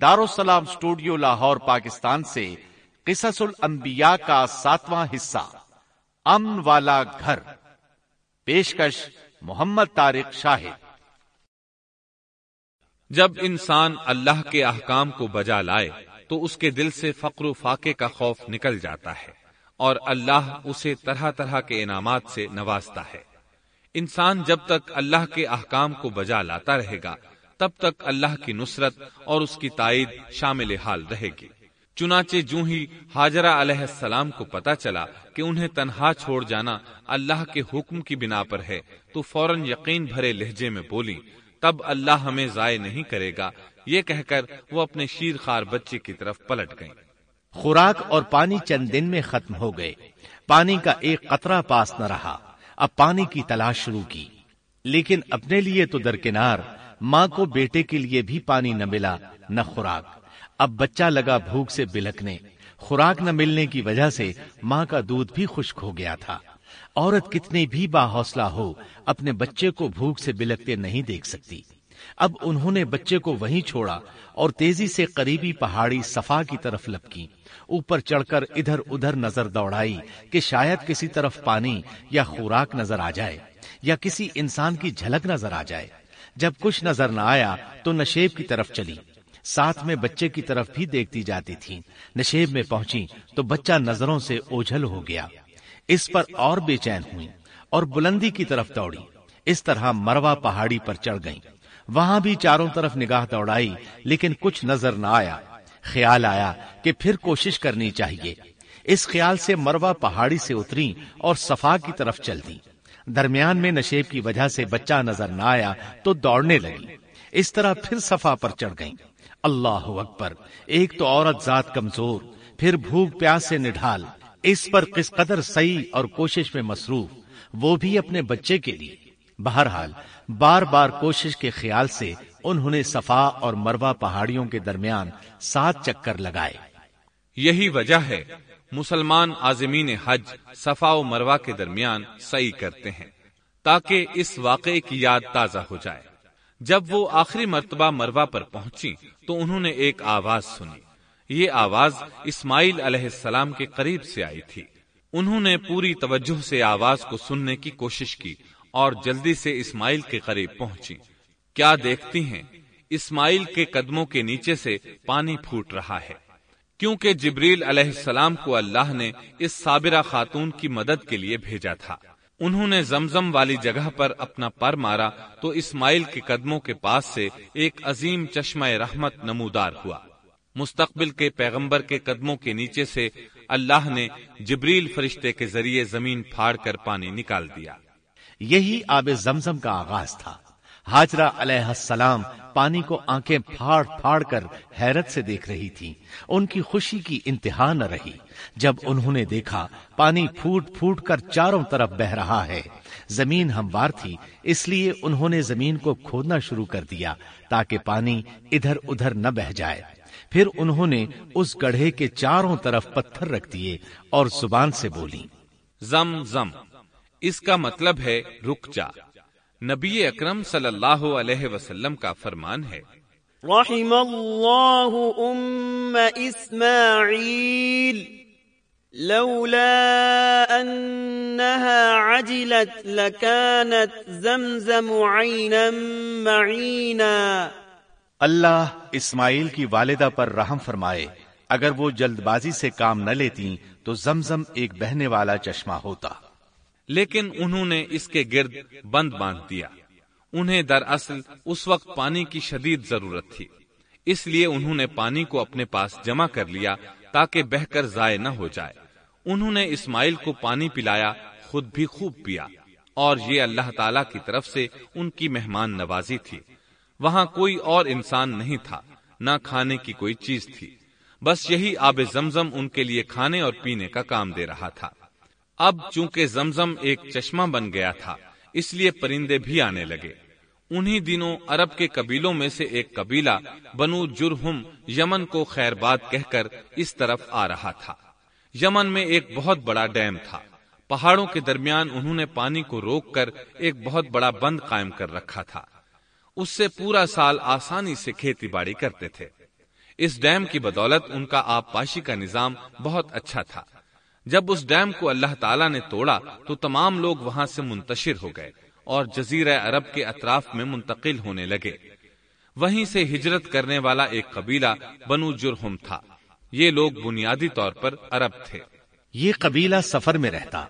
دارالسلام studio Lahore, Pakistan سے قصص الانبیاء کا ساتواں حصہ، امن والا گھر، پیشکش محمد طارق شاہد۔ جب انسان اللہ کے احکام کو بجا لائے، تو اس کے دل سے فقر و فاقے کا خوف نکل جاتا ہے اور اللہ اسے طرح طرح کے انعامات سے نوازتا ہے۔ انسان جب تک اللہ کے احکام کو بجا لاتا رہے گا تب تک اللہ کی نصرت اور اس کی تائید شامل حال رہے گی۔ چنانچہ جو ہی حاجرہ علیہ السلام کو پتا چلا کہ انہیں تنہا چھوڑ جانا اللہ کے حکم کی بنا پر ہے، تو فوراً یقین بھرے لہجے میں بولی، تب اللہ ہمیں ضائع نہیں کرے گا۔ یہ کہہ کر وہ اپنے شیر خار بچے کی طرف پلٹ گئیں۔ خوراک اور پانی چند دن میں ختم ہو گئے۔ پانی کا ایک قطرہ پاس نہ رہا۔ اب پانی کی تلاش شروع کی۔ لیکن اپنے لیے تو درکنار ماں کو بیٹے کے لیے بھی پانی نہ ملا، نہ خوراک۔ اب بچہ لگا بھوک سے بلکنے۔ خوراک نہ ملنے کی وجہ سے ماں کا دودھ بھی خشک ہو گیا تھا۔ عورت کتنی بھی با حوصلہ ہو، اپنے بچے کو بھوک سے بلکتے نہیں دیکھ سکتی۔ اب انہوں نے بچے کو وہیں چھوڑا اور تیزی سے قریبی پہاڑی صفا کی طرف لپکی۔ اوپر چڑھ کر ادھر ادھر نظر دوڑائی کہ شاید کسی طرف پانی یا خوراک نظر آ جائے یا کسی انسان کی جھلک نظر آ جائے۔ جب کچھ نظر نہ آیا تو نشیب کی طرف چلی۔ ساتھ میں بچے کی طرف بھی دیکھتی جاتی تھی۔ نشیب میں پہنچی تو بچہ نظروں سے اوجھل ہو گیا۔ اس پر اور بے چین ہوئی اور بلندی کی طرف دوڑی۔ اس طرح مروا پہاڑی پر چڑھ گئی وہاں بھی چاروں طرف نگاہ دوڑائی، لیکن کچھ نظر نہ آیا۔ خیال آیا کہ پھر کوشش کرنی چاہیے۔ اس خیال سے مروا پہاڑی سے اتری اور صفا کی طرف چل دی۔ درمیان میں نشیب کی وجہ سے بچہ نظر نہ آیا تو دوڑنے لگی۔ اس طرح پھر صفا پر چڑھ گئی اللہ اکبر، ایک تو عورت ذات کمزور، پھر بھوک پیاس سے نڈھال۔ اس پر کس قدر صحیح اور کوشش میں مصروف، وہ بھی اپنے بچے کے لیے۔ بہرحال، بار بار کوشش کے خیال سے انہوں نے صفا اور مروا پہاڑیوں کے درمیان سات چکر لگائے۔ یہی وجہ ہے مسلمان آزمین حج، صفا و مروا کے درمیان صحیح کرتے ہیں تاکہ اس واقعے کی یاد تازہ ہو جائے۔ جب وہ آخری مرتبہ مروا پر پہنچی تو انہوں نے ایک آواز سنی۔ یہ آواز اسماعیل علیہ السلام کے قریب سے آئی تھی۔ انہوں نے پوری توجہ سے آواز کو سننے کی کوشش کی اور جلدی سے اسماعیل کے قریب پہنچی کیا دیکھتی ہیں؟ اسماعیل کے قدموں کے نیچے سے پانی پھوٹ رہا ہے۔ کیونکہ جبریل علیہ السلام کو اللہ نے اس صابرہ خاتون کی مدد کے لیے بھیجا تھا۔ انہوں نے زمزم والی جگہ پر اپنا پر مارا تو اسماعیل کے قدموں کے پاس سے ایک عظیم چشمہ رحمت نمودار ہوا۔ مستقبل کے پیغمبر کے قدموں کے نیچے سے اللہ نے جبریل فرشتے کے ذریعے زمین پھاڑ کر پانی نکال دیا۔ یہی آب زمزم کا آغاز تھا۔ حاجرہ علیہ السلام پانی کو آنکھیں پھاڑ پھاڑ کر حیرت سے دیکھ رہی تھی۔ ان کی خوشی کی انتہا نہ رہی۔ جب انہوں نے دیکھا، پانی پھوٹ پھوٹ کر چاروں طرف بہ رہا ہے۔ زمین ہموار تھی، اس لیے انہوں نے زمین کو کھودنا شروع کر دیا تاکہ پانی ادھر ادھر نہ بہ جائے۔ پھر انہوں نے اس گڑھے کے چاروں طرف پتھر رکھ دیے اور زبان سے بولی، زم زم، اس کا مطلب ہے رک جا نبی اکرم صلی اللہ علیہ وسلم کا فرمان ہے۔ رحم اللہ ام اسماعیل لولا انها عجلت لكانت زمزم عینا معینا۔ اللہ اسماعیل کی والدہ پر رحم فرمائے اگر وہ جلد بازی سے کام نہ لیتی تو زمزم ایک بہنے والا چشمہ ہوتا۔ لیکن انہوں نے اس کے گرد بند باندھ دیا۔ انہیں دراصل اس وقت پانی کی شدید ضرورت تھی۔ اس لیے انہوں نے پانی کو اپنے پاس جمع کر لیا تاکہ بہ کر ضائع نہ ہو جائے۔ انہوں نے اسماعیل کو پانی پلایا، خود بھی خوب پیا۔ اور یہ اللہ تعالی کی طرف سے ان کی مہمان نوازی تھی۔ وہاں کوئی اور انسان نہیں تھا، نہ کھانے کی کوئی چیز تھی۔ بس یہی آب زمزم ان کے لیے کھانے اور پینے کا کام دے رہا تھا۔ اب چونکہ زمزم ایک چشمہ بن گیا تھا، اس لیے پرندے بھی آنے لگے۔ انہی دنوں عرب کے قبیلوں میں سے ایک قبیلہ بنو جرہم یمن کو خیر بات کہہ کر اس طرف آ رہا تھا۔ یمن میں ایک بہت بڑا ڈیم تھا۔ پہاڑوں کے درمیان انہوں نے پانی کو روک کر ایک بہت بڑا بند قائم کر رکھا تھا۔ اس سے پورا سال آسانی سے کھیتی باڑی کرتے تھے۔ اس ڈیم کی بدولت ان کا آب پاشی کا نظام بہت اچھا تھا۔ جب اس ڈیم کو اللہ تعالیٰ نے توڑا تو تمام لوگ وہاں سے منتشر ہو گئے اور جزیرہ عرب کے اطراف میں منتقل ہونے لگے۔ وہیں سے ہجرت کرنے والا ایک قبیلہ بنو جرہم تھا۔ یہ لوگ بنیادی طور پر عرب تھے۔ یہ قبیلہ سفر میں رہتا۔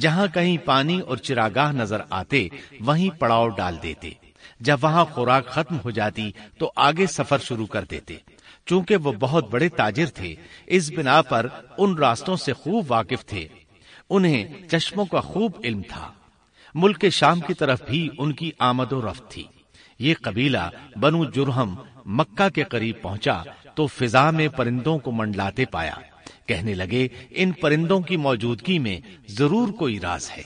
جہاں کہیں پانی اور چراگاہ نظر آتے، وہیں پڑاؤ ڈال دیتے۔ جب وہاں خوراک ختم ہو جاتی تو آگے سفر شروع کر دیتے۔ چونکہ وہ بہت بڑے تاجر تھے، اس بنا پر ان راستوں سے خوب واقف تھے۔ انہیں چشموں کا خوب علم تھا۔ ملک شام کی طرف بھی ان کی آمد و رفت تھی۔ یہ قبیلہ بنو جرہم مکہ کے قریب پہنچا تو فضا میں پرندوں کو منڈلاتے پایا۔ کہنے لگے، ان پرندوں کی موجودگی میں ضرور کوئی راز ہے۔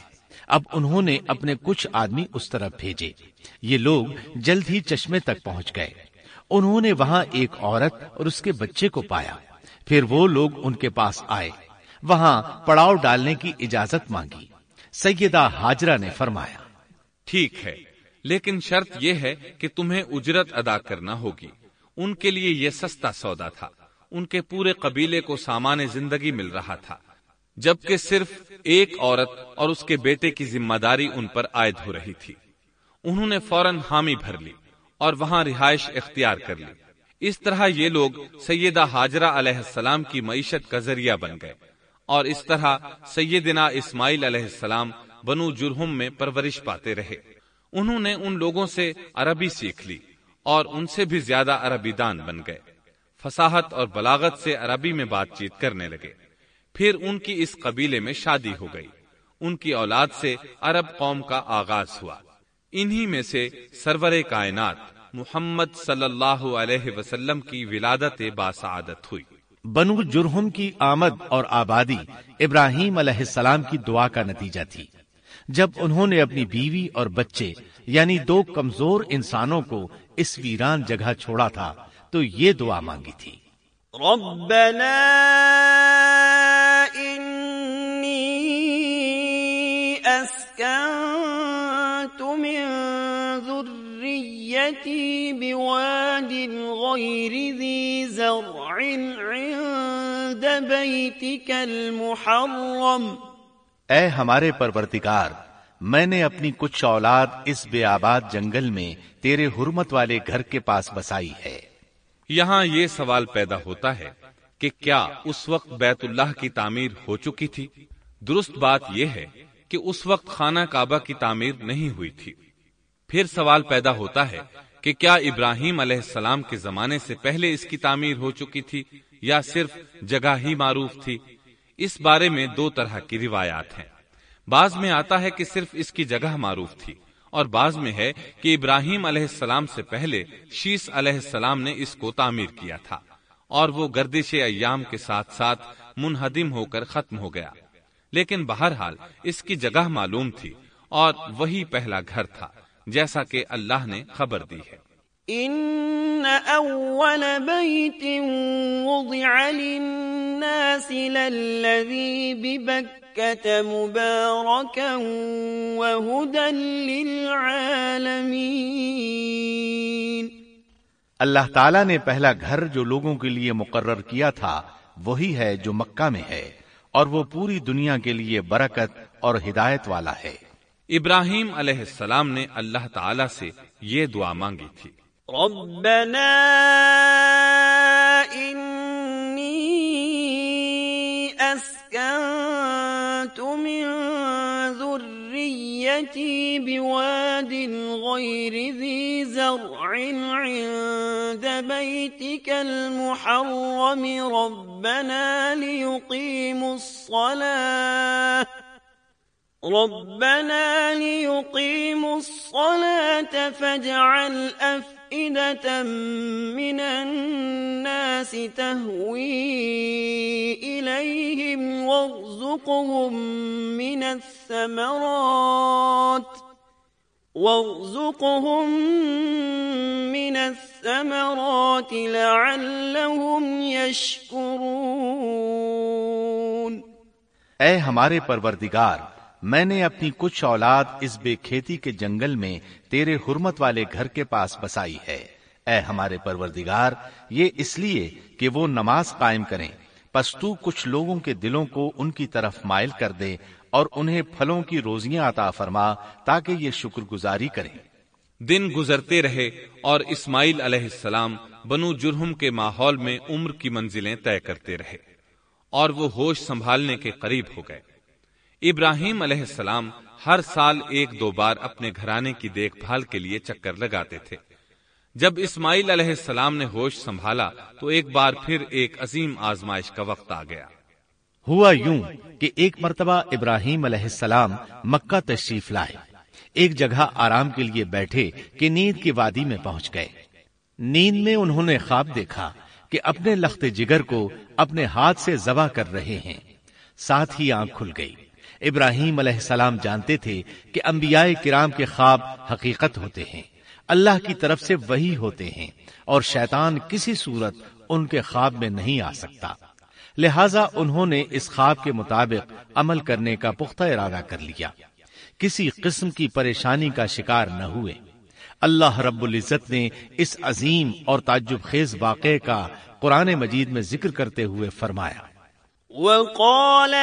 اب انہوں نے اپنے کچھ آدمی اس طرف بھیجے۔ یہ لوگ جلد ہی چشمے تک پہنچ گئے۔ انہوں نے وہاں ایک عورت اور اس کے بچے کو پایا۔ پھر وہ لوگ ان کے پاس آئے۔ وہاں پڑاؤ ڈالنے کی اجازت مانگی۔ سیدہ حاجرہ نے فرمایا، ٹھیک ہے، لیکن شرط یہ ہے کہ تمہیں اجرت ادا کرنا ہوگی۔ ان کے لیے یہ سستا سودا تھا۔ ان کے پورے قبیلے کو سامان زندگی مل رہا تھا۔ جبکہ صرف ایک عورت اور اس کے بیٹے کی ذمہ داری ان پر عائد ہو رہی تھی۔ انہوں نے فوراً حامی بھر لی۔ اور وہاں رہائش اختیار کر لی۔ اس طرح یہ لوگ سیدہ حاجرہ علیہ السلام کی معیشت کا ذریعہ بن گئے۔ اور اس طرح سیدنا اسماعیل علیہ السلام بنو جرہم میں پرورش پاتے رہے۔ انہوں نے ان لوگوں سے عربی سیکھ لی اور ان سے بھی زیادہ عربی دان بن گئے۔ فساحت اور بلاغت سے عربی میں بات چیت کرنے لگے۔ پھر ان کی اس قبیلے میں شادی ہو گئی۔ ان کی اولاد سے عرب قوم کا آغاز ہوا۔ انہی میں سے سرور کائنات محمد صلی اللہ علیہ وسلم کی ولادت باسعادت ہوئی۔ بنو جرہم کی آمد اور آبادی ابراہیم علیہ السلام کی دعا کا نتیجہ تھی۔ جب انہوں نے اپنی بیوی اور بچے یعنی دو کمزور انسانوں کو اس ویران جگہ چھوڑا تھا تو یہ دعا مانگی تھی۔ ربنا بواد غير ذي زرع عند بيتك المحرم اے ہمارے پرورتگار میں نے اپنی کچھ اولاد اس بے آباد جنگل میں تیرے حرمت والے گھر کے پاس بسائی ہے۔ یہاں یہ سوال پیدا ہوتا ہے کہ کیا اس وقت بیت اللہ کی تعمیر ہو چکی تھی؟ درست بات یہ ہے کہ اس وقت خانہ کعبہ کی تعمیر نہیں ہوئی تھی۔ پھر سوال پیدا ہوتا ہے کہ کیا ابراہیم علیہ السلام کے زمانے سے پہلے اس کی تعمیر ہو چکی تھی یا صرف جگہ ہی معروف تھی؟ اس بارے میں دو طرح کی روایات ہیں۔ بعض میں آتا ہے کہ صرف اس کی جگہ معروف تھی اور بعض میں ہے کہ ابراہیم علیہ السلام سے پہلے شیس علیہ السلام نے اس کو تعمیر کیا تھا اور وہ گردش ایام کے ساتھ ساتھ منہدم ہو کر ختم ہو گیا۔ لیکن بہرحال اس کی جگہ معلوم تھی اور وہی پہلا گھر تھا۔ جیسا کہ اللہ نے خبر دی ہے۔ ان اول بیت وضع للناس للذی ببکت مبارکا وہدا للعالمین اللہ تعالیٰ نے پہلا گھر جو لوگوں کے لیے مقرر کیا تھا وہی ہے جو مکہ میں ہے اور وہ پوری دنیا کے لیے برکت اور ہدایت والا ہے۔ ابراہیم علیہ السلام نے اللہ تعالی سے یہ دعا مانگی تھی۔ ربنا انی اسکنت من ذریتی بواد غیر ذی زرع عند بیتک المحرم. ربنا لیقیم الصلاة. ربنا ليقيموا الصلاة فاجعل أفئدة من الناس تهوي إليهم وارزقهم من الثمرات وارزقهم من الثمرات لعلهم يشكرون اے ہمارے پروردگار میں نے اپنی کچھ اولاد اس بے کھیتی کے جنگل میں تیرے حرمت والے گھر کے پاس بسائی ہے۔ اے ہمارے پروردگار، یہ اس لیے کہ وہ نماز قائم کریں۔ پس تو کچھ لوگوں کے دلوں کو ان کی طرف مائل کر دے اور انہیں پھلوں کی روزیاں عطا فرما تاکہ یہ شکر گزاری کریں۔ دن گزرتے رہے اور اسماعیل علیہ السلام بنو جرہم کے ماحول میں عمر کی منزلیں طے کرتے رہے اور وہ ہوش سنبھالنے کے قریب ہو گئے۔ ابراہیم علیہ السلام ہر سال ایک دو بار اپنے گھرانے کی دیکھ بھال کے لیے چکر لگاتے تھے۔ جب اسماعیل علیہ السلام نے ہوش سنبھالا تو ایک بار پھر ایک عظیم آزمائش کا وقت آ گیا۔ ہوا یوں کہ ایک مرتبہ ابراہیم علیہ السلام مکہ تشریف لائے۔ ایک جگہ آرام کے لیے بیٹھے کہ نیند کی وادی میں پہنچ گئے۔ نیند میں انہوں نے خواب دیکھا کہ اپنے لخت جگر کو اپنے ہاتھ سے ذبح کر رہے ہیں۔ ساتھ ہی آنکھ کھل گئی۔ ابراہیم علیہ السلام جانتے تھے کہ انبیاء کرام کے خواب حقیقت ہوتے ہیں۔ اللہ کی طرف سے وہی ہوتے ہیں اور شیطان کسی صورت ان کے خواب میں نہیں آ سکتا۔ لہذا انہوں نے اس خواب کے مطابق عمل کرنے کا پختہ ارادہ کر لیا۔ کسی قسم کی پریشانی کا شکار نہ ہوئے۔ اللہ رب العزت نے اس عظیم اور تعجب خیز واقعے کا قرآن مجید میں ذکر کرتے ہوئے فرمایا۔ وقال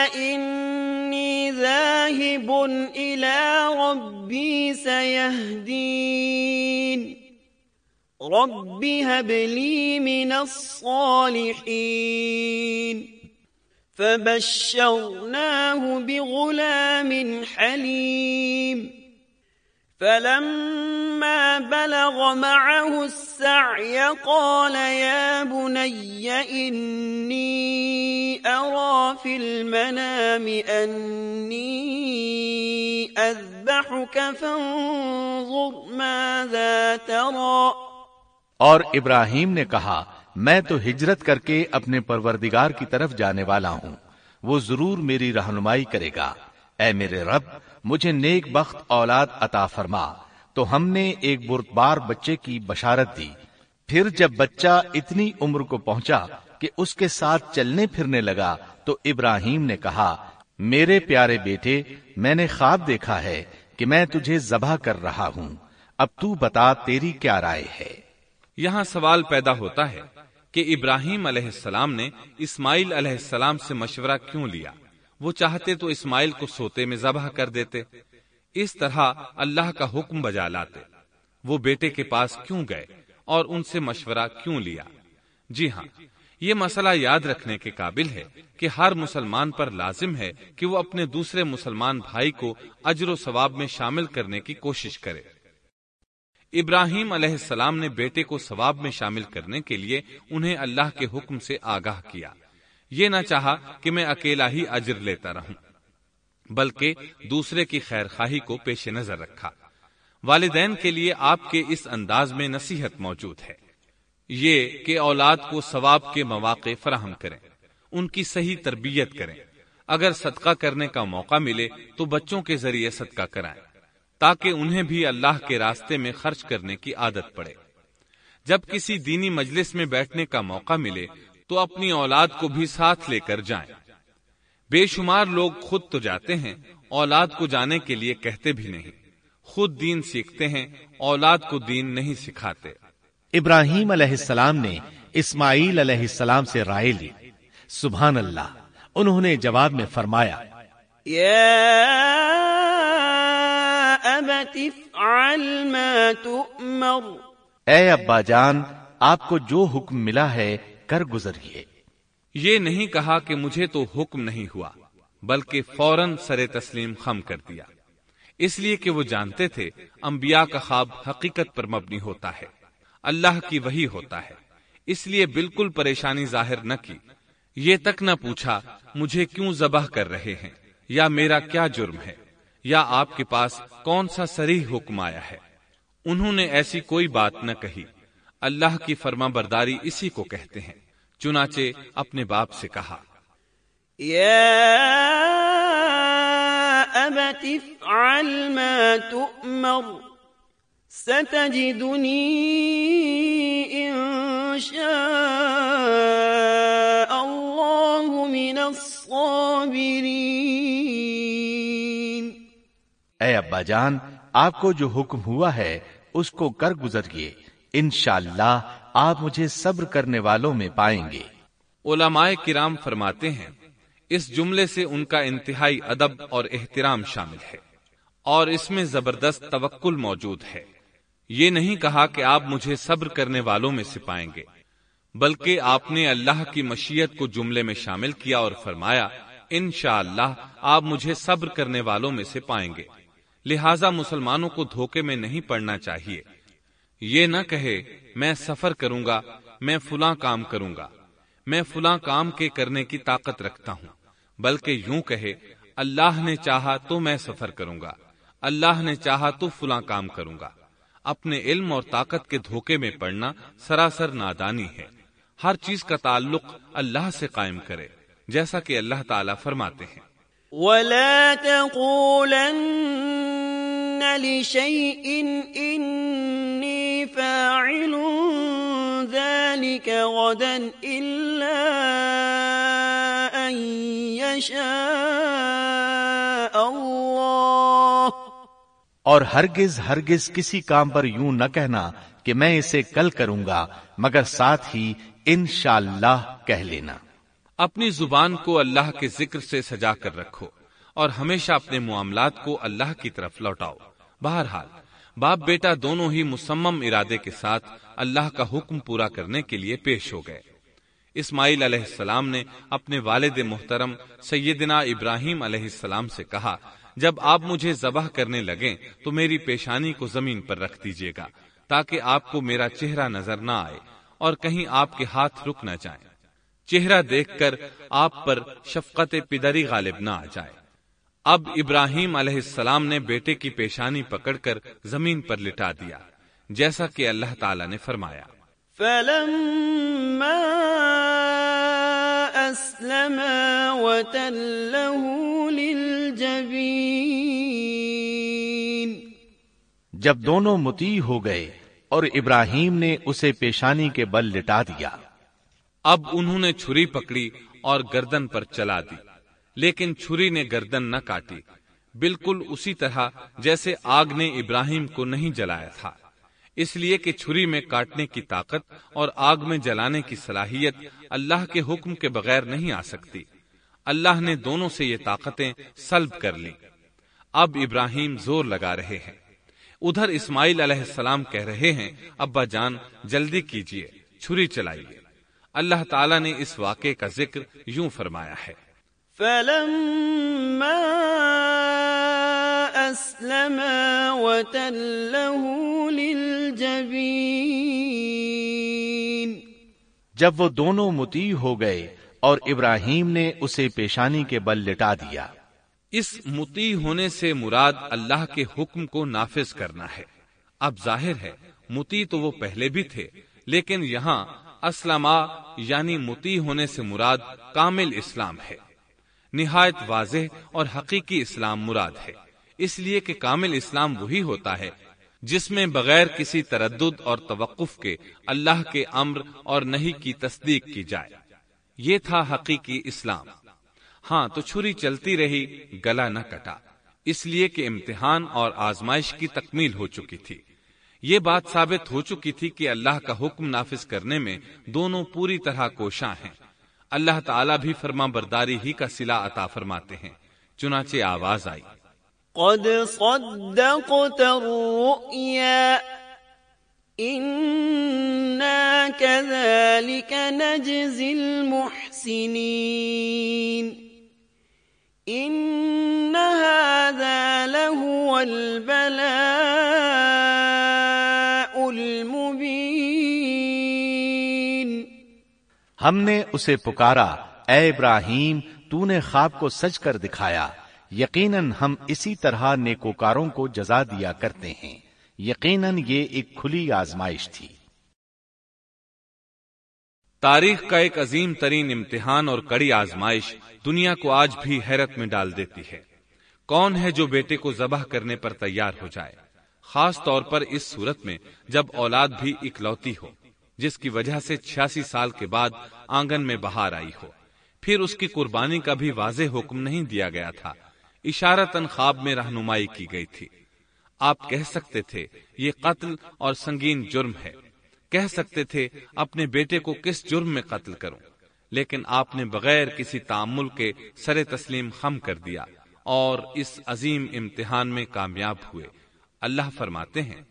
ذاهب إلى ربي سيهدين. رب هب لي من الصالحين. فبشرناه بغلام حليم. فلما بلغ معه السعي قال يا بني إني أرى في المنام أني أذبحك فانظر ماذا ترى اور ابراہیم نے کہا، میں تو ہجرت کر کے اپنے پروردگار کی طرف جانے والا ہوں۔ وہ ضرور میری رہنمائی کرے گا۔ اے میرے رب مجھے نیک بخت اولاد عطا فرما۔ تو ہم نے ایک برتبار بچے کی بشارت دی۔ پھر جب بچہ اتنی عمر کو پہنچا کہ اس کے ساتھ چلنے پھرنے لگا، تو ابراہیم نے کہا، میرے پیارے بیٹے، میں نے خواب دیکھا ہے کہ میں تجھے ذبح کر رہا ہوں۔ اب تو بتا تیری کیا رائے ہے؟ یہاں سوال پیدا ہوتا ہے کہ ابراہیم علیہ السلام نے اسماعیل علیہ السلام سے مشورہ کیوں لیا؟ وہ چاہتے تو اسماعیل کو سوتے میں ذبح کر دیتے۔ اس طرح اللہ کا حکم بجا لاتے۔ وہ بیٹے کے پاس کیوں گئے اور ان سے مشورہ کیوں لیا؟ جی ہاں یہ مسئلہ یاد رکھنے کے قابل ہے کہ ہر مسلمان پر لازم ہے کہ وہ اپنے دوسرے مسلمان بھائی کو اجر و ثواب میں شامل کرنے کی کوشش کرے۔ ابراہیم علیہ السلام نے بیٹے کو ثواب میں شامل کرنے کے لیے انہیں اللہ کے حکم سے آگاہ کیا۔ یہ نہ چاہا کہ میں اکیلا ہی اجر لیتا رہوں، بلکہ دوسرے کی خیر خواہی کو پیش نظر رکھا۔ والدین کے لیے آپ کے اس انداز میں نصیحت موجود ہے۔ یہ کہ اولاد کو ثواب کے مواقع فراہم کریں، ان کی صحیح تربیت کریں۔ اگر صدقہ کرنے کا موقع ملے تو بچوں کے ذریعے صدقہ کرائیں، تاکہ انہیں بھی اللہ کے راستے میں خرچ کرنے کی عادت پڑے۔ جب کسی دینی مجلس میں بیٹھنے کا موقع ملے تو اپنی اولاد کو بھی ساتھ لے کر جائیں۔ بے شمار لوگ خود تو جاتے ہیں اولاد کو جانے کے لیے کہتے بھی نہیں۔ خود دین سیکھتے ہیں اولاد کو دین نہیں سکھاتے۔ ابراہیم علیہ السلام نے اسماعیل علیہ السلام سے رائے لی۔ سبحان اللہ انہوں نے جواب میں فرمایا اے ابا جان آپ کو جو حکم ملا ہے کر گزریے۔ یہ نہیں کہا کہ مجھے تو حکم نہیں ہوا، بلکہ فوراً سر تسلیم خم کر دیا۔ اس لیے کہ وہ جانتے تھے انبیاء کا خواب حقیقت پر مبنی ہوتا ہے، اللہ کی وہی ہوتا ہے۔ اس لیے بالکل پریشانی ظاہر نہ کی۔ یہ تک نہ پوچھا، مجھے کیوں ذبح کر رہے ہیں؟ یا میرا کیا جرم ہے؟ یا آپ کے پاس کون سا سریح حکم آیا ہے؟ انہوں نے ایسی کوئی بات نہ کہی۔ اللہ کی فرما برداری اسی کو کہتے ہیں چنانچہ اپنے باپ سے کہا۔ ابت افعل ما تؤمر ستجدنی ان شاء اللہ من الصابرین۔ اے ابا جان آپ کو جو حکم ہوا ہے اس کو کر گزریے انشاءاللہ آپ مجھے صبر کرنے والوں میں پائیں گے۔ علماء کرام فرماتے ہیں، اس جملے سے ان کا انتہائی ادب اور احترام شامل ہے، اور اس میں زبردست توکل موجود ہے۔ یہ نہیں کہا کہ آپ مجھے صبر کرنے والوں میں سے پائیں گے، بلکہ آپ نے اللہ کی مشیت کو جملے میں شامل کیا اور فرمایا، انشاءاللہ اللہ آپ مجھے صبر کرنے والوں میں سے پائیں گے۔ لہذا مسلمانوں کو دھوکے میں نہیں پڑنا چاہیے۔ یہ نہ کہے، میں سفر کروں گا، میں فلاں کام کروں گا۔ میں فلاں کام کے کرنے کی طاقت رکھتا ہوں۔ بلکہ یوں کہے، اللہ نے چاہا تو میں سفر کروں گا۔ اللہ نے چاہا تو فلاں کام کروں گا۔ اپنے علم اور طاقت کے دھوکے میں پڑنا سراسر نادانی ہے۔ ہر چیز کا تعلق اللہ سے قائم کرے، جیسا کہ اللہ تعالیٰ فرماتے ہیں۔ ولا تقولن لشيء إني فاعل ذلك غدا إلا أن يشاء الله. اور ہرگز ہرگز کسی کام پر یوں نہ کہنا کہ میں اسے کل کروں گا مگر ساتھ ہی انشاءاللہ کہہ لینا۔ اپنی زبان کو اللہ کے ذکر سے سجا کر رکھو اور ہمیشہ اپنے معاملات کو اللہ کی طرف لوٹاؤ۔ بہرحال، باپ بیٹا دونوں ہی مسمم ارادے کے ساتھ اللہ کا حکم پورا کرنے کے لیے پیش ہو گئے۔ اسماعیل علیہ السلام نے اپنے والد محترم سیدنا ابراہیم علیہ السلام سے کہا، جب آپ مجھے ذبح کرنے لگیں تو میری پیشانی کو زمین پر رکھ دیجیے گا تاکہ آپ کو میرا چہرہ نظر نہ آئے اور کہیں آپ کے ہاتھ رک نہ جائیں۔ چہرہ دیکھ کر آپ پر شفقت پدری غالب نہ آ جائے۔ اب ابراہیم علیہ السلام نے بیٹے کی پیشانی پکڑ کر زمین پر لٹا دیا جیسا کہ اللہ تعالی نے فرمایا۔ فلما جب دونوں متی ہو گئے اور ابراہیم نے اسے پیشانی کے بل لٹا دیا۔ اب انہوں نے چھری پکڑی اور گردن پر چلا دی۔ لیکن چھری نے گردن نہ کاٹی۔ بالکل اسی طرح جیسے آگ نے ابراہیم کو نہیں جلایا تھا۔ اس لیے کہ چھری میں کاٹنے کی طاقت اور آگ میں جلانے کی صلاحیت اللہ کے حکم کے بغیر نہیں آ سکتی۔ اللہ نے دونوں سے یہ طاقتیں سلب کر لی اب ابراہیم زور لگا رہے ہیں۔ ادھر اسماعیل علیہ السلام کہہ رہے ہیں، ابا جان، جلدی کیجیے چھری چلائیے۔ اللہ تعالیٰ نے اس واقعے کا ذکر یوں فرمایا ہے۔ فلما جب وہ دونوں متی ہو گئے اور ابراہیم نے اسے پیشانی کے بل لٹا دیا۔ اس متی ہونے سے مراد اللہ کے حکم کو نافذ کرنا ہے۔ اب ظاہر ہے متی تو وہ پہلے بھی تھے لیکن یہاں اسلما یعنی متی ہونے سے مراد کامل اسلام ہے۔ نہایت واضح اور حقیقی اسلام مراد ہے۔ اس لیے کہ کامل اسلام وہی ہوتا ہے جس میں بغیر کسی تردد اور توقف کے اللہ کے امر اور نہیں کی تصدیق کی جائے۔ یہ تھا حقیقی اسلام۔ ہاں تو چھری چلتی رہی، گلا نہ کٹا۔ اس لیے کہ امتحان اور آزمائش کی تکمیل ہو چکی تھی۔ یہ بات ثابت ہو چکی تھی کہ اللہ کا حکم نافذ کرنے میں دونوں پوری طرح کوشاں ہیں۔ اللہ تعالیٰ بھی فرما برداری ہی کا سلا عطا فرماتے ہیں، چنانچہ آواز آئی۔ قد صدقت الرؤيا، إنا كذلك نجزي المحسنين. إن هذا لهو البلاء. ہم نے اسے پکارا، اے ابراہیم، تو نے خواب کو سچ کر دکھایا۔ یقیناً ہم اسی طرح نیکوکاروں کو جزا دیا کرتے ہیں۔ یقیناً یہ ایک کھلی آزمائش تھی۔ تاریخ کا ایک عظیم ترین امتحان اور کڑی آزمائش دنیا کو آج بھی حیرت میں ڈال دیتی ہے۔ کون ہے جو بیٹے کو ذبح کرنے پر تیار ہو جائے؟ خاص طور پر اس صورت میں جب اولاد بھی اکلوتی ہو۔ جس کی وجہ سے چھیاسی سال کے بعد آنگن میں بہار آئی ہو۔ پھر اس کی قربانی کا بھی واضح حکم نہیں دیا گیا تھا۔ اشارتن خواب میں رہنمائی کی گئی تھی۔ آپ کہہ سکتے تھے، یہ قتل اور سنگین جرم ہے۔ کہہ سکتے تھے، اپنے بیٹے کو کس جرم میں قتل کروں؟ لیکن آپ نے بغیر کسی تعمل کے سر تسلیم خم کر دیا اور اس عظیم امتحان میں کامیاب ہوئے۔ اللہ فرماتے ہیں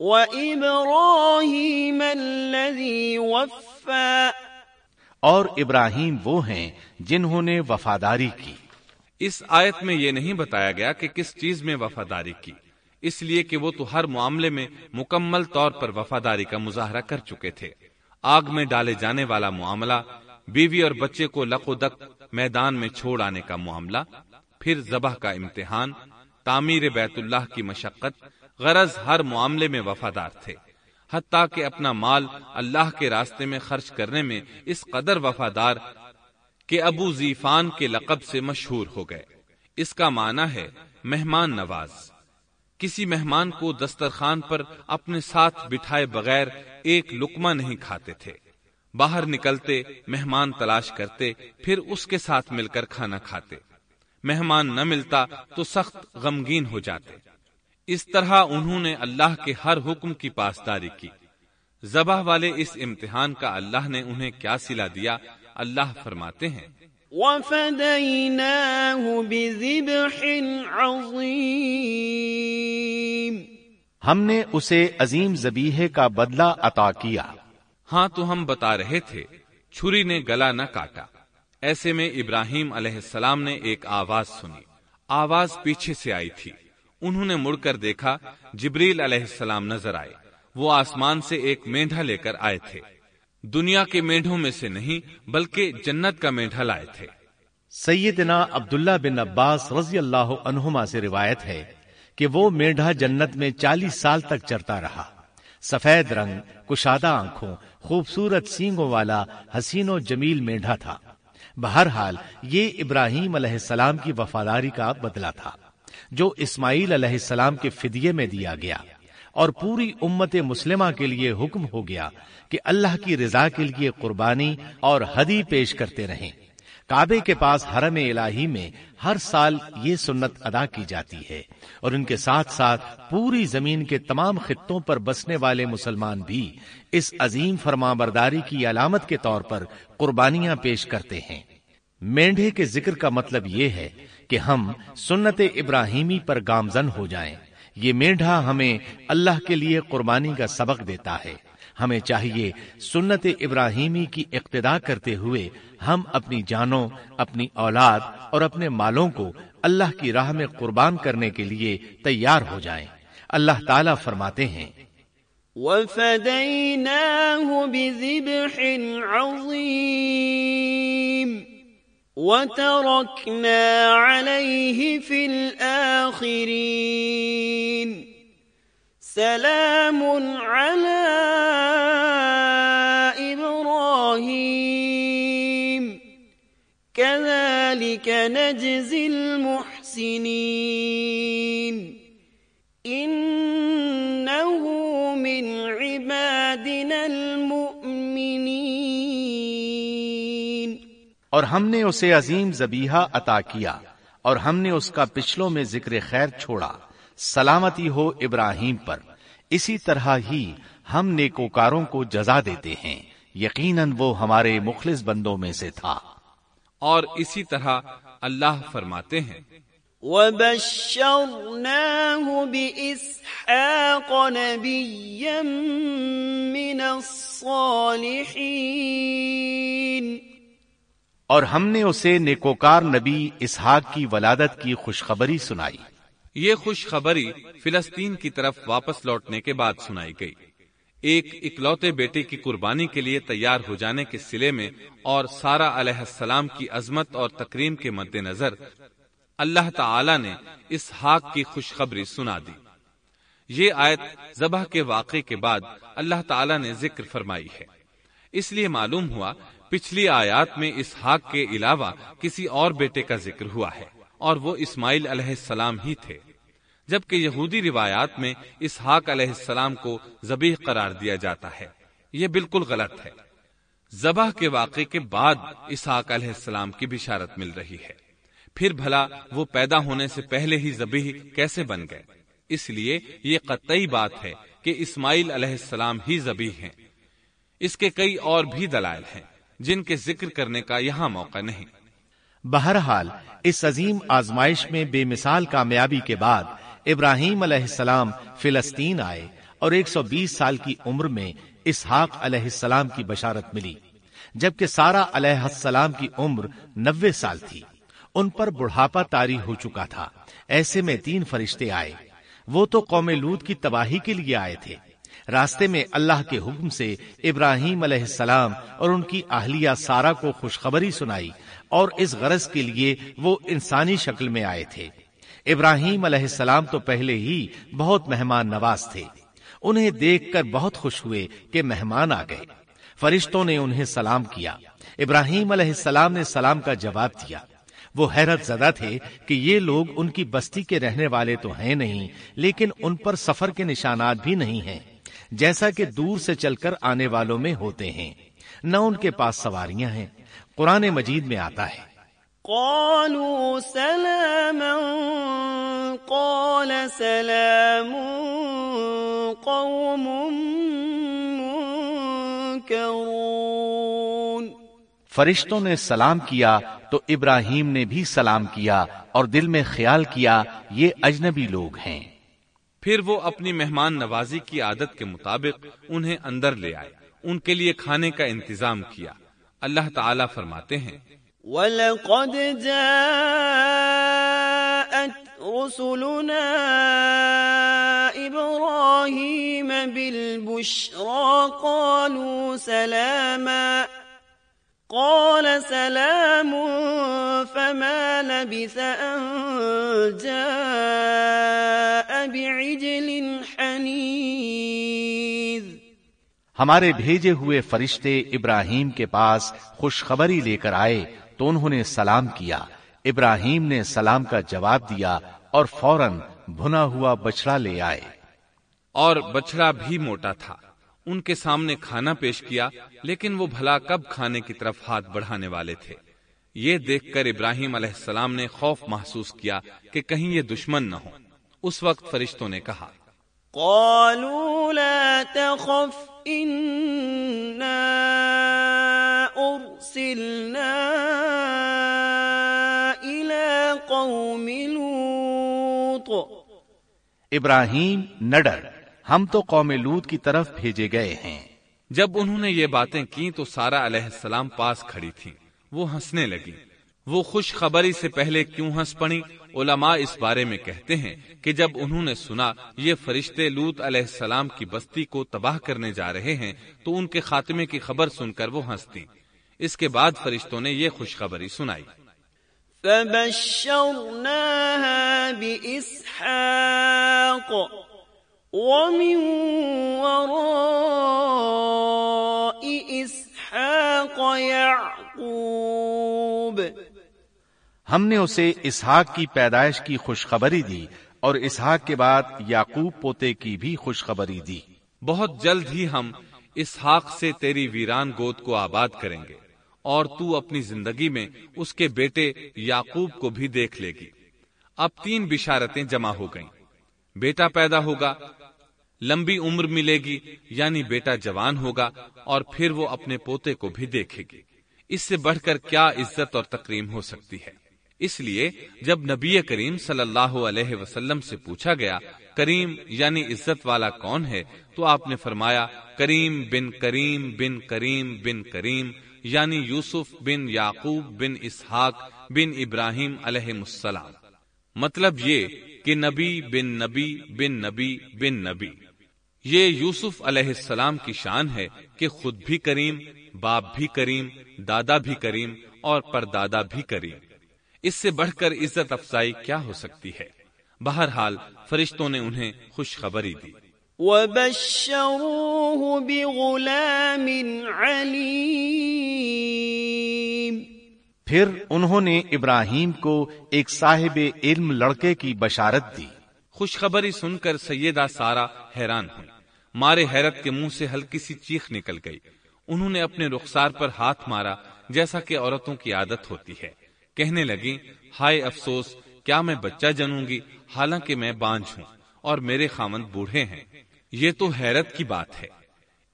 وَإِبْرَاهِيمَ الَّذِي وَفَّى اور ابراہیم وہ ہیں جنہوں نے وفاداری کی۔ اس آیت میں یہ نہیں بتایا گیا کہ کس چیز میں وفاداری کی اس لیے کہ وہ تو ہر معاملے میں مکمل طور پر وفاداری کا مظاہرہ کر چکے تھے۔ آگ میں ڈالے جانے والا معاملہ بیوی اور بچے کو لق و دک میدان میں چھوڑ آنے کا معاملہ پھر ذبح کا امتحان تعمیر بیت اللہ کی مشقت غرض ہر معاملے میں وفادار تھے، حتیٰ کہ اپنا مال اللہ کے راستے میں خرچ کرنے میں اس قدر وفادار کہ ابو زیفان کے لقب سے مشہور ہو گئے۔ اس کا معنی ہے مہمان نواز۔ کسی مہمان کو دسترخوان پر اپنے ساتھ بٹھائے بغیر ایک لکما نہیں کھاتے تھے۔ باہر نکلتے، مہمان تلاش کرتے، پھر اس کے ساتھ مل کر کھانا کھاتے۔ مہمان نہ ملتا تو سخت غمگین ہو جاتے۔ اس طرح انہوں نے اللہ کے ہر حکم کی پاسداری کی۔ زبا والے اس امتحان کا اللہ نے انہیں کیا سلا دیا؟ اللہ فرماتے ہیں۔ ہم نے اسے عظیم زبیحے کا بدلہ عطا کیا۔ ہاں تو ہم بتا رہے تھے چھری نے گلا نہ کاٹا۔ ایسے میں ابراہیم علیہ السلام نے ایک آواز سنی۔ آواز پیچھے سے آئی تھی۔ انہوں نے مڑ کر دیکھا جبریل علیہ السلام نظر آئے۔ وہ آسمان سے ایک مینڈا لے کر آئے تھے۔ دنیا کے مینڈوں میں سے نہیں، بلکہ جنت کا مینڈا لائے تھے۔ سیدنا عبداللہ بن عباس رضی اللہ عنہما سے روایت ہے کہ وہ میڈھا جنت میں چالیس سال تک چرتا رہا۔ سفید رنگ، کشادہ آنکھوں، خوبصورت سینگوں والا حسین و جمیل میڈھا تھا۔ بہرحال، یہ ابراہیم علیہ السلام کی وفاداری کا بدلہ تھا۔ جو اسماعیل علیہ السلام کے فدیے میں دیا گیا۔ اور پوری امت مسلمہ کے لیے حکم ہو گیا کہ اللہ کی رضا کے لیے قربانی اور حدی پیش کرتے رہیں۔ کعبے کے پاس حرم الہی میں ہر سال یہ سنت ادا کی جاتی ہے اور ان کے ساتھ ساتھ پوری زمین کے تمام خطوں پر بسنے والے مسلمان بھی اس عظیم فرما برداری کی علامت کے طور پر قربانیاں پیش کرتے ہیں۔ مینڈے کے ذکر کا مطلب یہ ہے کہ ہم سنت ابراہیمی پر گامزن ہو جائیں۔ یہ مینڈا ہمیں اللہ کے لیے قربانی کا سبق دیتا ہے۔ ہمیں چاہیے سنت ابراہیمی کی اقتدا کرتے ہوئے ہم اپنی جانوں، اپنی اولاد اور اپنے مالوں کو اللہ کی راہ میں قربان کرنے کے لیے تیار ہو جائیں۔ اللہ تعالیٰ فرماتے ہیں۔ وَفَدَيْنَاهُ بِذِبْحٍ عَظِيمٍ۔ وتركنا عليه في الآخرين سلام على إبراهيم كذلك نجزي المحسنين اور ہم نے اسے عظیم زبیحہ عطا کیا اور ہم نے اس کا پچھلوں میں ذکر خیر چھوڑا۔ سلامتی ہو ابراہیم پر۔ اسی طرح ہی ہم نیکوکاروں کو جزا دیتے ہیں۔ یقیناً وہ ہمارے مخلص بندوں میں سے تھا۔ اور اسی طرح اللہ فرماتے ہیں۔ وَبَشَّرْنَاهُ بِإِسْحَاقَ نَبِيًّا مِّنَ الصَّالِحِينَ۔ اور ہم نے اسے نیکوکار نبی اسحاق کی ولادت کی خوشخبری سنائی۔ یہ خوشخبری فلسطین کی طرف واپس لوٹنے کے بعد سنائی گئی۔ ایک اکلوتے بیٹے کی قربانی کے لیے تیار ہو جانے کے سلے میں اور سارا علیہ السلام کی عظمت اور تکریم کے مد نظر اللہ تعالی نے اس حاق کی خوشخبری سنا دی۔ یہ آیت ذبح کے واقعے کے بعد اللہ تعالی نے ذکر فرمائی ہے۔ اس لیے معلوم ہوا پچھلی آیات میں اسحاق کے علاوہ کسی اور بیٹے کا ذکر ہوا ہے، اور وہ اسماعیل علیہ السلام ہی تھے۔ جبکہ یہودی روایات میں اسحاق علیہ السلام کو زبیح قرار دیا جاتا ہے۔ یہ بالکل غلط ہے۔ ذبح کے واقعے کے بعد اسحاق علیہ السلام کی بشارت مل رہی ہے۔ پھر بھلا وہ پیدا ہونے سے پہلے ہی زبیح کیسے بن گئے؟ اس لیے یہ قطعی بات ہے کہ اسماعیل علیہ السلام ہی زبیح ہیں۔ اس کے کئی اور بھی دلائل ہیں۔ جن کے ذکر کرنے کا یہاں موقع نہیں۔ بہرحال، اس عظیم آزمائش میں بے مثال کامیابی کے بعد ابراہیم علیہ السلام فلسطین آئے اور ایک سو بیس سال کی عمر میں اسحاق علیہ السلام کی بشارت ملی، جبکہ سارا علیہ السلام کی عمر نوے سال تھی۔ ان پر بڑھاپا تاری ہو چکا تھا۔ ایسے میں تین فرشتے آئے۔ وہ تو قوم لوت کی تباہی کے لیے آئے تھے۔ راستے میں اللہ کے حکم سے ابراہیم علیہ السلام اور ان کی اہلیہ سارا کو خوشخبری سنائی اور اس غرض کے لیے وہ انسانی شکل میں آئے تھے۔ ابراہیم علیہ السلام تو پہلے ہی بہت مہمان نواز تھے۔ انہیں دیکھ کر بہت خوش ہوئے کہ مہمان آ گئے۔ فرشتوں نے انہیں سلام کیا۔ ابراہیم علیہ السلام نے سلام کا جواب دیا۔ وہ حیرت زدہ تھے کہ یہ لوگ ان کی بستی کے رہنے والے تو ہیں نہیں، لیکن ان پر سفر کے نشانات بھی نہیں ہیں۔ جیسا کہ دور سے چل کر آنے والوں میں ہوتے ہیں۔ نہ ان کے پاس سواریاں ہیں۔ قرآن مجید میں آتا ہے۔ قالوا سلاما قال سلام قوم منكرون فرشتوں نے سلام کیا تو ابراہیم نے بھی سلام کیا اور دل میں خیال کیا یہ اجنبی لوگ ہیں۔ پھر وہ اپنی مہمان نوازی کی عادت کے مطابق انہیں اندر لے آئے۔ ان کے لیے کھانے کا انتظام کیا۔ اللہ تعالیٰ فرماتے ہیں۔ وَلَقَدْ جَاءَتْ رُسُلُنَا إِبْرَاهِيمَ بِالْبُشْرَى قَالُوا سَلَامًا قال سلام فما لبث أن جاء بعجل حنيذ. ہمارے بھیجے ہوئے فرشتے ابراہیم کے پاس خوشخبری لے کر آئے تو انہوں نے سلام کیا۔ ابراہیم نے سلام کا جواب دیا اور فوراً بھنا ہوا بچڑا لے آئے۔ اور بچڑا بھی موٹا تھا۔ ان کے سامنے کھانا پیش کیا لیکن وہ بھلا کب کھانے کی طرف ہاتھ بڑھانے والے تھے۔ یہ دیکھ کر ابراہیم علیہ السلام نے خوف محسوس کیا کہ کہیں یہ دشمن نہ ہو اس وقت فرشتوں نے کہا قالوا لا تخف إنا أرسلنا إلى قوم لوط۔ ابراہیم نہ ڈر۔ ہم تو قوم لوت کی طرف بھیجے گئے ہیں۔ جب انہوں نے یہ باتیں کی تو سارا علیہ السلام پاس کھڑی تھی وہ ہنسنے لگی وہ خوش خبری سے پہلے کیوں ہنس پڑی علماء اس بارے میں کہتے ہیں کہ جب انہوں نے سنا یہ فرشتے لوت علیہ السلام کی بستی کو تباہ کرنے جا رہے ہیں تو ان کے خاتمے کی خبر سن کر وہ ہنستی اس کے بعد فرشتوں نے یہ خوشخبری سنائی۔ فبشرناها بإسحاق۔ ومن وراء إسحاق يعقوب ہم نے اسے اسحاق کی پیدائش کی خوشخبری دی اور اسحاق کے بعد یعقوب پوتے کی بھی خوشخبری دی۔ بہت جلد ہی ہم اسحاق سے تیری ویران گود کو آباد کریں گے اور تو اپنی زندگی میں اس کے بیٹے یعقوب کو بھی دیکھ لے گی۔ اب تین بشارتیں جمع ہو گئیں۔ بیٹا پیدا ہوگا لمبی عمر ملے گی یعنی بیٹا جوان ہوگا اور پھر وہ اپنے پوتے کو بھی دیکھے گی۔ اس سے بڑھ کر کیا عزت اور تقریم ہو سکتی ہے؟ اس لیے جب نبی کریم صلی اللہ علیہ وسلم سے پوچھا گیا، کریم یعنی عزت والا کون ہے؟ تو آپ نے فرمایا، کریم بن کریم بن کریم بن کریم یعنی یوسف بن یعقوب بن اسحاق بن ابراہیم علیہ السلام۔ مطلب یہ کہ نبی بن نبی بن نبی بن نبی۔ یہ یوسف علیہ السلام کی شان ہے کہ خود بھی کریم باپ بھی کریم دادا بھی کریم اور پردادا بھی کریم۔ اس سے بڑھ کر عزت افزائی کیا ہو سکتی ہے؟ بہرحال فرشتوں نے انہیں خوشخبری دی۔ وبشروه بغلام عليم۔ پھر انہوں نے ابراہیم کو ایک صاحب علم لڑکے کی بشارت دی۔ خوشخبری سن کر سیدہ سارا حیران ہوئی مارے حیرت کے منہ سے ہلکی سی چیخ نکل گئی۔ انہوں نے اپنے رخسار پر ہاتھ مارا، جیسا کہ عورتوں کی عادت ہوتی ہے۔ کہنے لگی ہائے افسوس، کیا میں بچہ جنوں گی؟ حالانکہ میں بانج ہوں اور میرے خامند بوڑھے ہیں۔ یہ تو حیرت کی بات ہے۔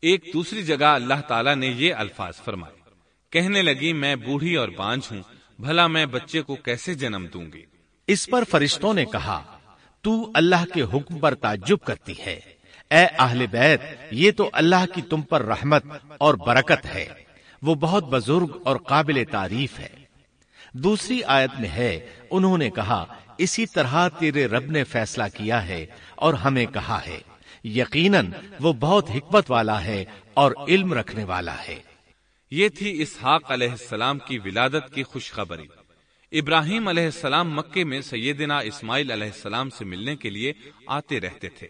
ایک دوسری جگہ اللہ تعالیٰ نے یہ الفاظ فرمائے۔ کہنے لگی میں بوڑھی اور بانج ہوں، بھلا میں بچے کو کیسے جنم دوں گی؟ اس پر فرشتوں نے کہا تو اللہ کے حکم پر تعجب کرتی ہے۔ اے اہل بیت، یہ تو اللہ کی تم پر رحمت اور برکت ہے۔ وہ بہت بزرگ اور قابل تعریف ہے۔ دوسری آیت میں ہے، انہوں نے کہا، اسی طرح تیرے رب نے فیصلہ کیا ہے اور ہمیں کہا ہے۔ یقیناً وہ بہت حکمت والا ہے اور علم رکھنے والا ہے۔ یہ تھی اسحاق علیہ السلام کی ولادت کی خوشخبری۔ ابراہیم علیہ السلام مکے میں سیدنا اسماعیل علیہ السلام سے ملنے کے لیے آتے رہتے تھے۔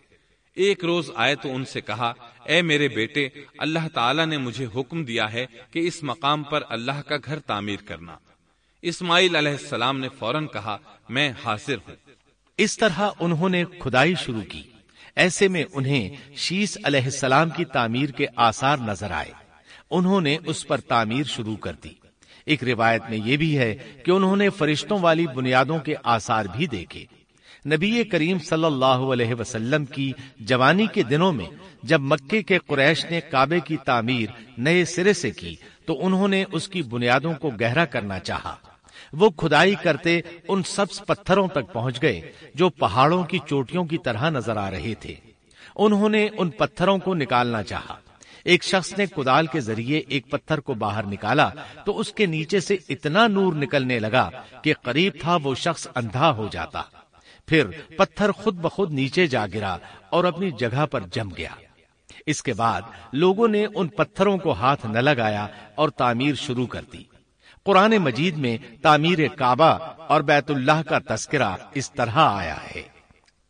ایک روز آئے تو ان سے کہا، اے میرے بیٹے، اللہ تعالیٰ نے مجھے حکم دیا ہے کہ اس مقام پر اللہ کا گھر تعمیر کرنا۔ اسماعیل علیہ السلام نے فوراً کہا، میں حاضر ہوں۔ اس طرح انہوں نے کھدائی شروع کی۔ ایسے میں انہیں شیس علیہ السلام کی تعمیر کے آثار نظر آئے۔ انہوں نے اس پر تعمیر شروع کر دی۔ ایک روایت میں یہ بھی ہے کہ انہوں نے فرشتوں والی بنیادوں کے آثار بھی دیکھے۔ نبی کریم صلی اللہ علیہ وسلم کی جوانی کے دنوں میں جب مکے کے قریش نے کعبے کی تعمیر نئے سرے سے کی تو انہوں نے اس کی بنیادوں کو گہرا کرنا چاہا۔ وہ کھدائی کرتے ان سبز پتھروں تک پہنچ گئے جو پہاڑوں کی چوٹیوں کی طرح نظر آ رہے تھے۔ انہوں نے ان پتھروں کو نکالنا چاہا۔ ایک شخص نے کدال کے ذریعے ایک پتھر کو باہر نکالا تو اس کے نیچے سے اتنا نور نکلنے لگا کہ قریب تھا وہ شخص اندھا ہو جاتا۔ پھر پتھر خود بخود نیچے جا گرا اور اپنی جگہ پر جم گیا۔ اس کے بعد لوگوں نے ان پتھروں کو ہاتھ نہ لگایا اور تعمیر شروع کر دی۔ قرآن مجید میں تعمیر کعبہ اور بیت اللہ کا تذکرہ اس طرح آیا ہے۔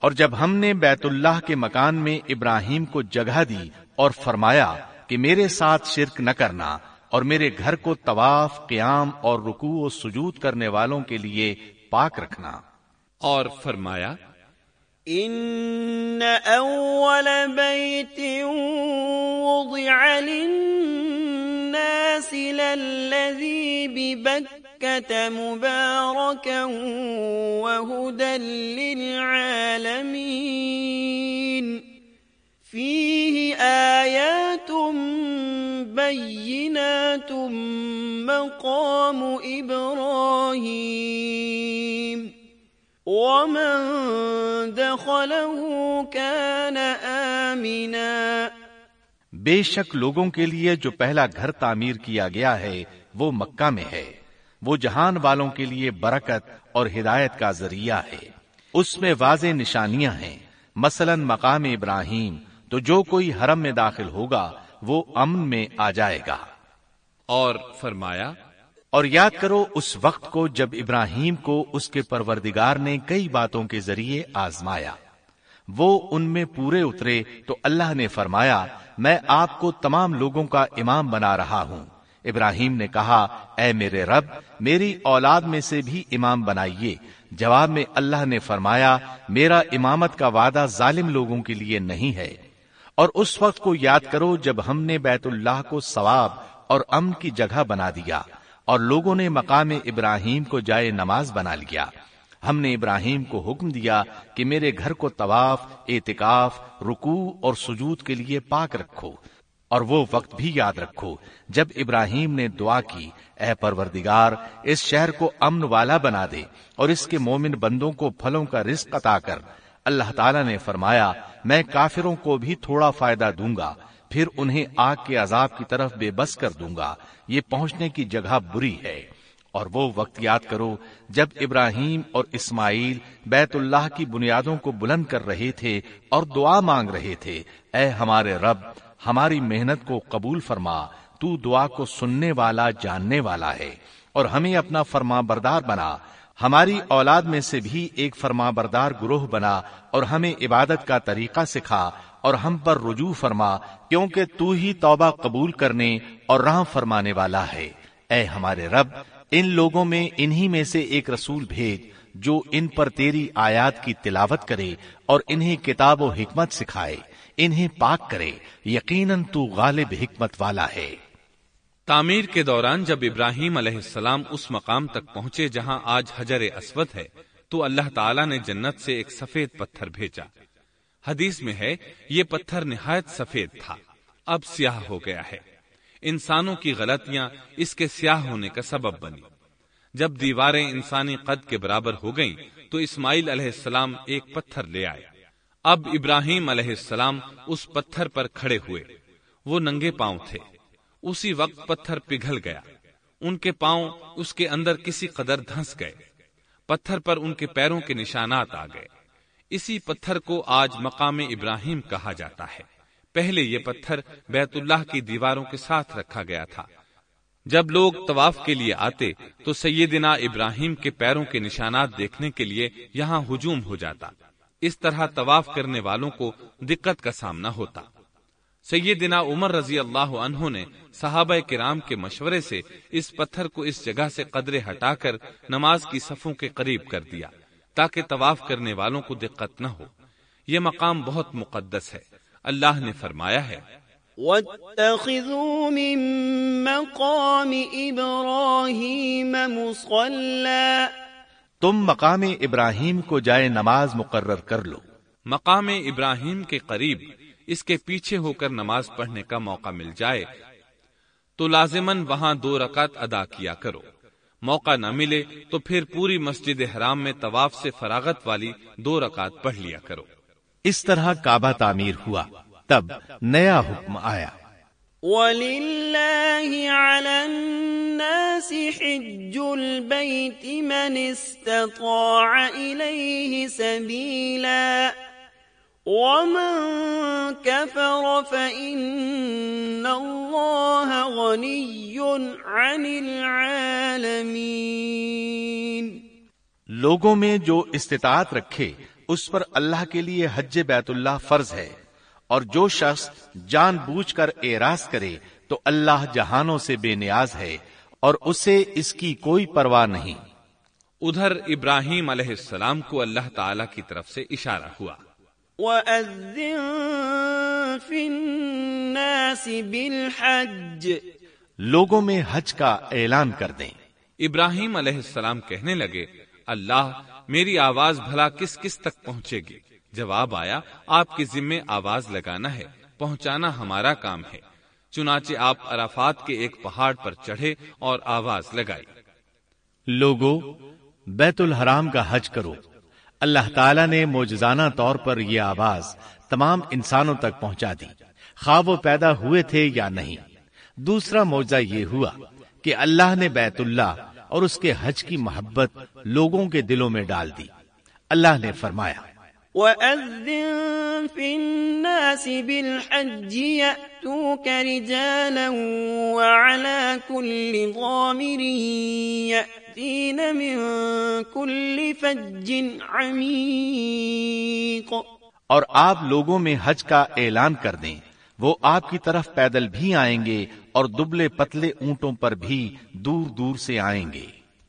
اور جب ہم نے بیت اللہ کے مکان میں ابراہیم کو جگہ دی اور فرمایا کہ میرے ساتھ شرک نہ کرنا اور میرے گھر کو طواف قیام اور رکوع و سجود کرنے والوں کے لیے پاک رکھنا۔ اور فرمایا ان اول بیت وضع للناس للذی ببکت مبارکا وهدى للعالمین فيه آيات بينات مقام إبراهيم ومن دخله كان آمنا بے شک لوگوں کے لیے جو پہلا گھر تعمیر کیا گیا ہے، وہ مکہ میں ہے۔ وہ جہان والوں کے لیے برکت اور ہدایت کا ذریعہ ہے۔ اس میں واضح نشانیاں ہیں۔ مثلا مقام ابراہیم تو جو کوئی حرم میں داخل ہوگا وہ امن میں آ جائے گا۔ اور فرمایا اور یاد کرو اس وقت کو جب ابراہیم کو اس کے پروردگار نے کئی باتوں کے ذریعے آزمایا وہ ان میں پورے اترے تو اللہ نے فرمایا میں آپ کو تمام لوگوں کا امام بنا رہا ہوں۔ ابراہیم نے کہا، اے میرے رب، میری اولاد میں سے بھی امام بنائیے. جواب میں اللہ نے فرمایا، میرا امامت کا وعدہ ظالم لوگوں کے لیے نہیں ہے۔ اور اس وقت کو یاد کرو جب ہم نے بیت اللہ کو ثواب اور امن کی جگہ بنا دیا اور لوگوں نے مقام ابراہیم کو جائے نماز بنا لیا۔ ہم نے ابراہیم کو حکم دیا کہ میرے گھر کو طواف، اعتکاف، رکوع اور سجود کے لیے پاک رکھو۔ اور وہ وقت بھی یاد رکھو جب ابراہیم نے دعا کی، اے پروردگار، اس شہر کو امن والا بنا دے اور اس کے مومن بندوں کو پھلوں کا رزق عطا کر۔ اللہ تعالیٰ نے فرمایا، میں کافروں کو بھی تھوڑا فائدہ دوں گا، پھر انہیں آگ کے عذاب کی طرف بے بس کر دوں گا۔ یہ پہنچنے کی جگہ بری ہے۔ اور وہ وقت یاد کرو، جب ابراہیم اور اسماعیل بیت اللہ کی بنیادوں کو بلند کر رہے تھے اور دعا مانگ رہے تھے، اے ہمارے رب ہماری محنت کو قبول فرما، تو دعا کو سننے والا، جاننے والا ہے۔ اور ہمیں اپنا فرما بردار بنا۔ ہماری اولاد میں سے بھی ایک فرما بردار گروہ بنا اور ہمیں عبادت کا طریقہ سکھا اور ہم پر رجوع فرما، کیونکہ تو ہی توبہ قبول کرنے اور راہ فرمانے والا ہے۔ اے ہمارے رب، ان لوگوں میں، انہی میں سے ایک رسول بھیج جو ان پر تیری آیات کی تلاوت کرے اور انہیں کتاب و حکمت سکھائے۔ انہیں پاک کرے، یقیناً تو غالب حکمت والا ہے۔ تعمیر کے دوران جب ابراہیم علیہ السلام اس مقام تک پہنچے جہاں آج حجر اسود ہے، تو اللہ تعالیٰ نے جنت سے ایک سفید پتھر بھیجا۔ حدیث میں ہے، یہ پتھر نہایت سفید تھا، اب سیاہ ہو گیا ہے۔ انسانوں کی غلطیاں اس کے سیاہ ہونے کا سبب بنی۔ جب دیواریں انسانی قد کے برابر ہو گئیں، تو اسماعیل علیہ السلام ایک پتھر لے آئے اب ابراہیم علیہ السلام اس پتھر پر کھڑے ہوئے۔ وہ ننگے پاؤں تھے۔ اسی وقت پتھر پگھل گیا۔ ان کے پاؤں اس کے اندر کسی قدر دھنس گئے۔ پتھر پر ان کے پیروں کے نشانات آ گئے۔ اسی پتھر کو آج مقام ابراہیم کہا جاتا ہے۔ پہلے یہ پتھر بیت اللہ کی دیواروں کے ساتھ رکھا گیا تھا۔ جب لوگ طواف کے لیے آتے تو سیدنا ابراہیم کے پیروں کے نشانات دیکھنے کے لیے یہاں ہجوم ہو جاتا۔ اس طرح طواف کرنے والوں کو دقت کا سامنا ہوتا۔ سیدنا عمر رضی اللہ عنہ نے صحابہ کرام کے مشورے سے اس پتھر کو اس جگہ سے قدرے ہٹا کر نماز کی صفوں کے قریب کر دیا تاکہ طواف کرنے والوں کو دقت نہ ہو۔ یہ مقام بہت مقدس ہے۔ اللہ نے فرمایا ہے۔ واتخذوا من مقام ابراہیم مصلا تم مقام ابراہیم کو جائے نماز مقرر کر لو۔ مقام ابراہیم کے قریب اس کے پیچھے ہو کر نماز پڑھنے کا موقع مل جائے تو لازمن وہاں دو رکعت ادا کیا کرو۔ موقع نہ ملے تو پھر پوری مسجد حرام میں طواف سے فراغت والی دو رکعت پڑھ لیا کرو۔ اس طرح کعبہ تعمیر ہوا تب نیا حکم آیا۔ وَلِلَّهِ عَلَى النَّاسِ حِجُّ الْبَيْتِ مَنِ اسْتَطَاعَ إِلَيْهِ سَبِيلًا. ومن كفر فإن الله غني عن العالمين. لوگوں میں جو استطاعت رکھے، اس پر اللہ کے لیے حج بیت اللہ فرض ہے۔ اور جو شخص جان بوجھ کر اعراض کرے، تو اللہ جہانوں سے بے نیاز ہے۔ اور اسے اس کی کوئی پرواہ نہیں۔ ادھر ابراہیم علیہ السلام کو اللہ تعالی کی طرف سے اشارہ ہوا۔ وَأَذِّن فِي النَّاسِ بِالْحَجِّ۔ لوگوں میں حج کا اعلان کر دیں۔ ابراہیم علیہ السلام کہنے لگے اللہ میری آواز بھلا کس کس تک پہنچے گی؟ جواب آیا آپ کے ذمے آواز لگانا ہے پہنچانا ہمارا کام ہے۔ چنانچہ آپ عرفات کے ایک پہاڑ پر چڑھے اور آواز لگائی۔ لوگوں بیت الحرام کا حج کرو۔ اللہ تعالیٰ نے موجزانہ طور پر یہ آواز تمام انسانوں تک پہنچا دی۔ خواب و پیدا ہوئے تھے یا نہیں۔ دوسرا موجہ یہ ہوا کہ اللہ نے بیت اللہ اور اس کے حج کی محبت لوگوں کے دلوں میں ڈال دی۔ اللہ نے فرمایا وَأَذِّن فِي النَّاسِ بِالْحَجِّ يَأْتُوكَ رِجَالًا وَعَلَى كُلِّ ضَامِرٍ يَأْتِينَ مِن كُلِّ فَجٍّ عَمِيقٍ اور آپ لوگوں میں حج کا اعلان کر دیں۔ وہ آپ کی طرف پیدل بھی آئیں گے اور دبلے پتلے اونٹوں پر بھی دور دور سے آئیں گے۔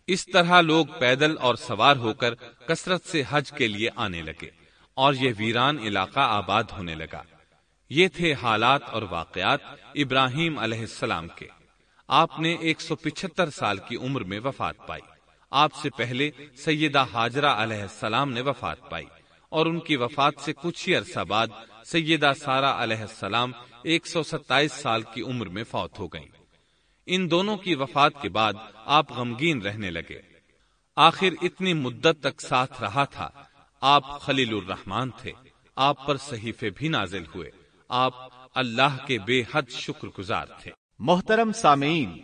اس طرح لوگ پیدل اور سوار ہو کر کثرت سے حج کے لیے آنے لگے۔ اور یہ ویران علاقہ آباد ہونے لگا۔ یہ تھے حالات اور واقعات ابراہیم علیہ السلام کے۔ آپ نے ایک سو پچہتر سال کی عمر میں وفات پائی۔ آپ سے پہلے سیدہ حاجرہ علیہ السلام نے وفات پائی۔ اور ان کی وفات سے کچھ ہی عرصہ بعد سیدہ سارا علیہ السلام ایک سو ستائیس سال کی عمر میں فوت ہو گئیں۔ ان دونوں کی وفات کے بعد آپ غمگین رہنے لگے۔ آخر اتنی مدت تک ساتھ رہا تھا آپ خلیل الرحمان تھے۔ آپ پر صحیفے بھی نازل ہوئے۔ آپ اللہ کے بے حد شکر گزار تھے۔ محترم سامعین،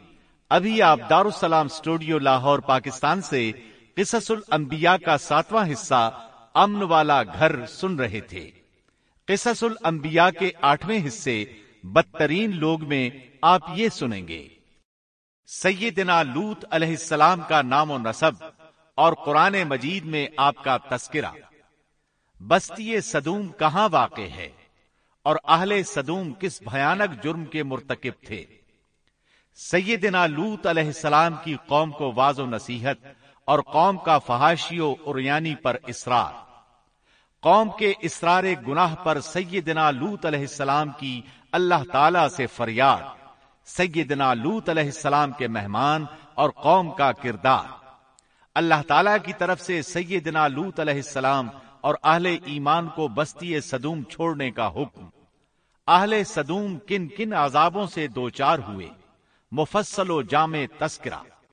ابھی آپ دارالسلام اسٹوڈیو لاہور، پاکستان سے قصص الانبیاء کا ساتواں حصہ امن والا گھر سن رہے تھے۔ قصص الانبیاء کے آٹھویں حصے بدترین لوگ میں آپ یہ سنیں گے۔ سیدنا لوت علیہ السلام کا نام و نصب اور قرآن مجید میں آپ کا تذکرہ۔ بستی صدوم کہاں واقع ہے؟ اور اہل صدوم کس بھیانک جرم کے مرتکب تھے؟ سیدنا لوت علیہ السلام کی قوم کو واض و نصیحت اور قوم کا فحاشی و اریانی پر اسرار قوم کے اسرار گناہ پر سیدنا لوت علیہ السلام کی اللہ تعالی سے فریاد۔ سیدنا لوت علیہ السلام کے مہمان اور قوم کا کردار۔ اللہ تعالی کی طرف سے سیدنا لوت علیہ السلام اور اہل ایمان کو بستی صدوم چھوڑنے کا حکم۔ اہل صدوم کن کن عذابوں سے دوچار ہوئے۔ مفصل و جامع تذکرہ۔